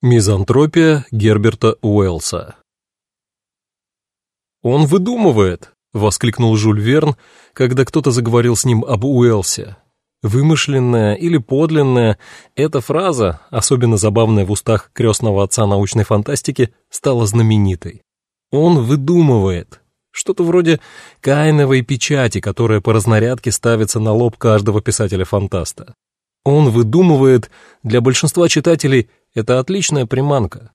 Мизантропия Герберта Уэллса «Он выдумывает!» — воскликнул Жюль Верн, когда кто-то заговорил с ним об Уэллсе. Вымышленная или подлинная, эта фраза, особенно забавная в устах крестного отца научной фантастики, стала знаменитой. «Он выдумывает!» Что-то вроде каиновой печати, которая по разнарядке ставится на лоб каждого писателя-фантаста. Он выдумывает, для большинства читателей это отличная приманка.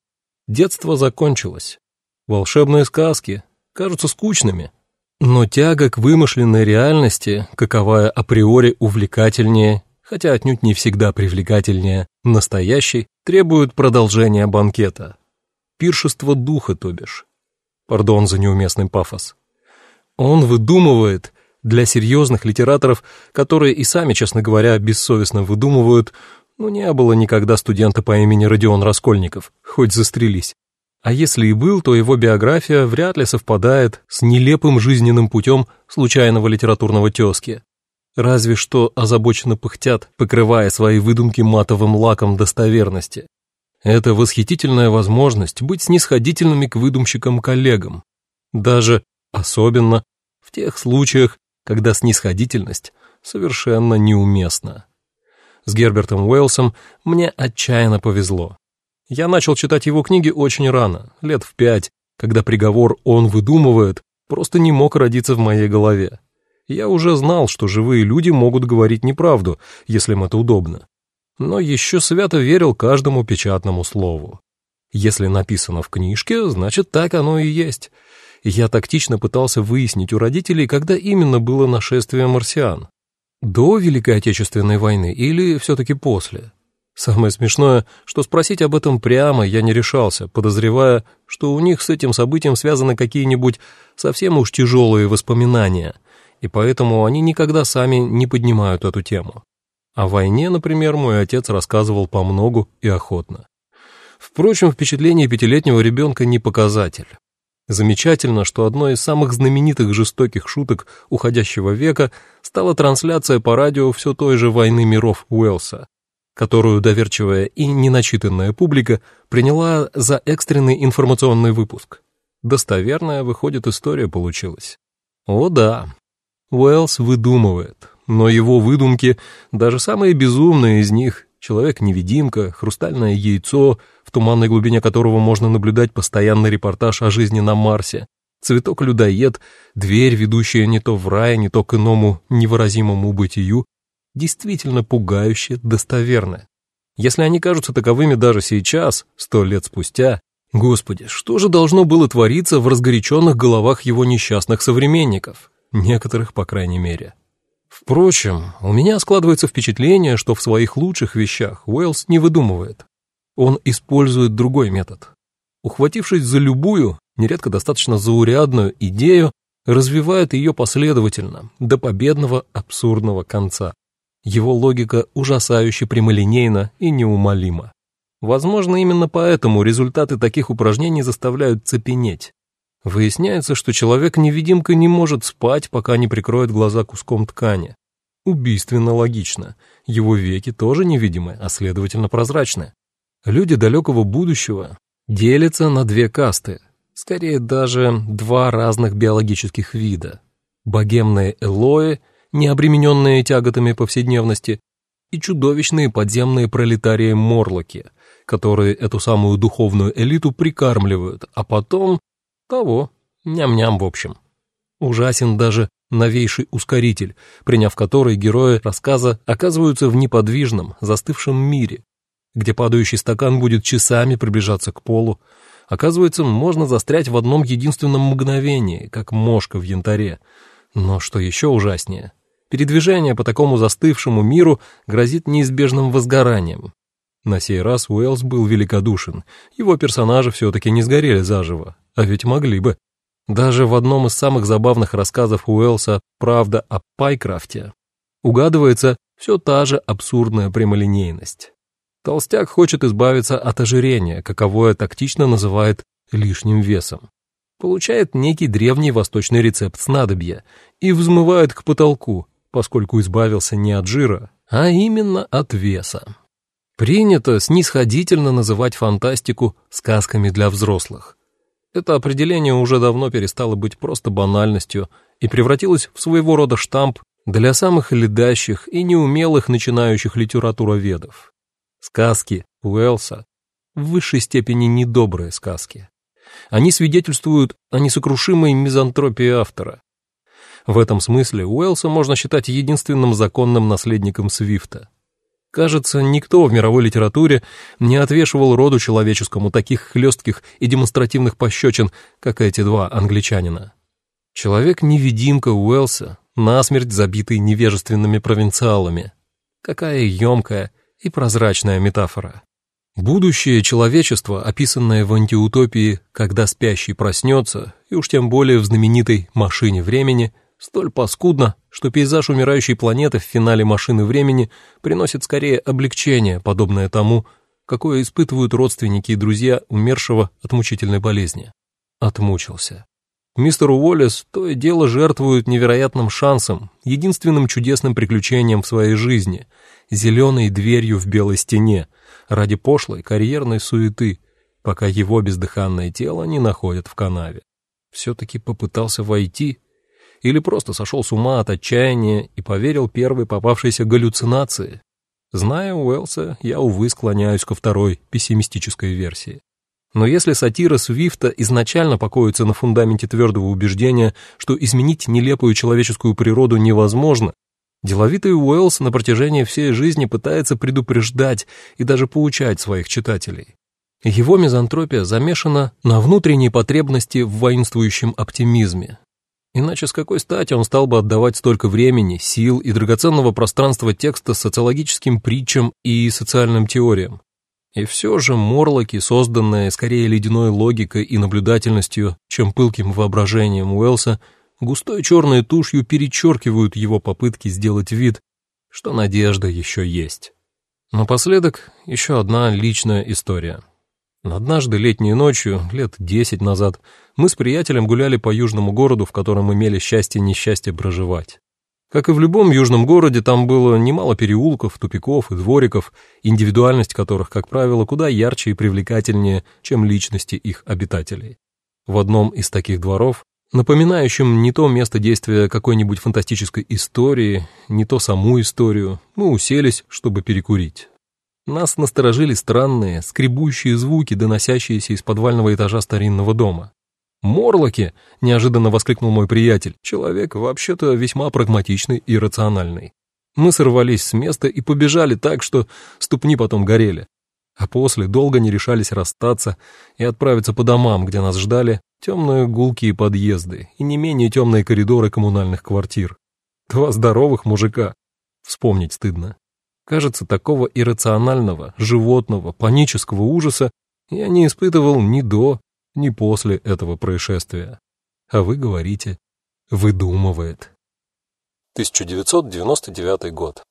Детство закончилось. Волшебные сказки кажутся скучными. Но тяга к вымышленной реальности, каковая априори увлекательнее, хотя отнюдь не всегда привлекательнее, настоящей, требует продолжения банкета. Пиршество духа, то бишь. Пардон за неуместный пафос. Он выдумывает для серьезных литераторов, которые и сами, честно говоря, бессовестно выдумывают, ну не было никогда студента по имени Родион Раскольников, хоть застрелись. А если и был, то его биография вряд ли совпадает с нелепым жизненным путем случайного литературного тезки. Разве что озабоченно пыхтят, покрывая свои выдумки матовым лаком достоверности. Это восхитительная возможность быть снисходительными к выдумщикам-коллегам. Даже, особенно, в тех случаях, когда снисходительность совершенно неуместна. С Гербертом Уэллсом мне отчаянно повезло. Я начал читать его книги очень рано, лет в пять, когда приговор «он выдумывает» просто не мог родиться в моей голове. Я уже знал, что живые люди могут говорить неправду, если им это удобно. Но еще свято верил каждому печатному слову. Если написано в книжке, значит так оно и есть — я тактично пытался выяснить у родителей, когда именно было нашествие марсиан. До Великой Отечественной войны или все-таки после? Самое смешное, что спросить об этом прямо я не решался, подозревая, что у них с этим событием связаны какие-нибудь совсем уж тяжелые воспоминания, и поэтому они никогда сами не поднимают эту тему. О войне, например, мой отец рассказывал по многу и охотно. Впрочем, впечатление пятилетнего ребенка не показатель. Замечательно, что одной из самых знаменитых жестоких шуток уходящего века стала трансляция по радио все той же «Войны миров» Уэллса, которую доверчивая и неначитанная публика приняла за экстренный информационный выпуск. Достоверная, выходит, история получилась. О да, Уэллс выдумывает, но его выдумки, даже самые безумные из них, Человек-невидимка, хрустальное яйцо, в туманной глубине которого можно наблюдать постоянный репортаж о жизни на Марсе, цветок-людоед, дверь, ведущая не то в рай, не то к иному невыразимому бытию, действительно пугающе достоверны. Если они кажутся таковыми даже сейчас, сто лет спустя, Господи, что же должно было твориться в разгоряченных головах его несчастных современников? Некоторых, по крайней мере. Впрочем, у меня складывается впечатление, что в своих лучших вещах Уэллс не выдумывает. Он использует другой метод. Ухватившись за любую, нередко достаточно заурядную идею, развивает ее последовательно, до победного абсурдного конца. Его логика ужасающе прямолинейна и неумолима. Возможно, именно поэтому результаты таких упражнений заставляют цепенеть. Выясняется, что человек-невидимка не может спать, пока не прикроет глаза куском ткани. Убийственно логично. Его веки тоже невидимы, а следовательно прозрачны. Люди далекого будущего делятся на две касты, скорее даже два разных биологических вида. Богемные элои, не обремененные тяготами повседневности, и чудовищные подземные пролетарии-морлоки, которые эту самую духовную элиту прикармливают, а потом того, ням-ням в общем. Ужасен даже новейший ускоритель, приняв который герои рассказа оказываются в неподвижном, застывшем мире, где падающий стакан будет часами приближаться к полу. Оказывается, можно застрять в одном единственном мгновении, как мошка в янтаре. Но что еще ужаснее, передвижение по такому застывшему миру грозит неизбежным возгоранием. На сей раз Уэллс был великодушен, его персонажи все-таки не сгорели заживо, а ведь могли бы. Даже в одном из самых забавных рассказов Уэллса «Правда о Пайкрафте» угадывается все та же абсурдная прямолинейность. Толстяк хочет избавиться от ожирения, каковое тактично называет лишним весом. Получает некий древний восточный рецепт снадобья и взмывает к потолку, поскольку избавился не от жира, а именно от веса. Принято снисходительно называть фантастику сказками для взрослых. Это определение уже давно перестало быть просто банальностью и превратилось в своего рода штамп для самых ледащих и неумелых начинающих литературоведов. Сказки Уэлса в высшей степени недобрые сказки. Они свидетельствуют о несокрушимой мизантропии автора. В этом смысле Уэлса можно считать единственным законным наследником Свифта. Кажется, никто в мировой литературе не отвешивал роду человеческому таких хлестких и демонстративных пощечин, как эти два англичанина. Человек-невидимка Уэлса, насмерть забитый невежественными провинциалами. Какая емкая и прозрачная метафора. Будущее человечества, описанное в антиутопии «Когда спящий проснется», и уж тем более в знаменитой «Машине времени», столь паскудно, что пейзаж умирающей планеты в финале «Машины времени» приносит скорее облегчение, подобное тому, какое испытывают родственники и друзья умершего от мучительной болезни. Отмучился. Мистер Уоллес то и дело жертвует невероятным шансом, единственным чудесным приключением в своей жизни, зеленой дверью в белой стене, ради пошлой карьерной суеты, пока его бездыханное тело не находят в канаве. Все-таки попытался войти или просто сошел с ума от отчаяния и поверил первой попавшейся галлюцинации. Зная Уэлса, я, увы, склоняюсь ко второй, пессимистической версии. Но если сатира Свифта изначально покоится на фундаменте твердого убеждения, что изменить нелепую человеческую природу невозможно, деловитый Уэллс на протяжении всей жизни пытается предупреждать и даже поучать своих читателей. Его мизантропия замешана на внутренней потребности в воинствующем оптимизме. Иначе с какой стати он стал бы отдавать столько времени, сил и драгоценного пространства текста социологическим притчам и социальным теориям? И все же Морлоки, созданные скорее ледяной логикой и наблюдательностью, чем пылким воображением Уэлса, густой черной тушью перечеркивают его попытки сделать вид, что надежда еще есть. Напоследок еще одна личная история. Однажды летней ночью, лет десять назад, мы с приятелем гуляли по южному городу, в котором имели счастье и несчастье проживать. Как и в любом южном городе, там было немало переулков, тупиков и двориков, индивидуальность которых, как правило, куда ярче и привлекательнее, чем личности их обитателей. В одном из таких дворов, напоминающем не то место действия какой-нибудь фантастической истории, не то саму историю, мы уселись, чтобы перекурить. Нас насторожили странные, скребущие звуки, доносящиеся из подвального этажа старинного дома. «Морлоки!» — неожиданно воскликнул мой приятель, человек вообще-то весьма прагматичный и рациональный. Мы сорвались с места и побежали так, что ступни потом горели. А после долго не решались расстаться и отправиться по домам, где нас ждали темные гулкие подъезды и не менее темные коридоры коммунальных квартир. Два здоровых мужика. Вспомнить стыдно. Кажется, такого иррационального, животного, панического ужаса я не испытывал ни до, ни после этого происшествия. А вы говорите, выдумывает. 1999 год.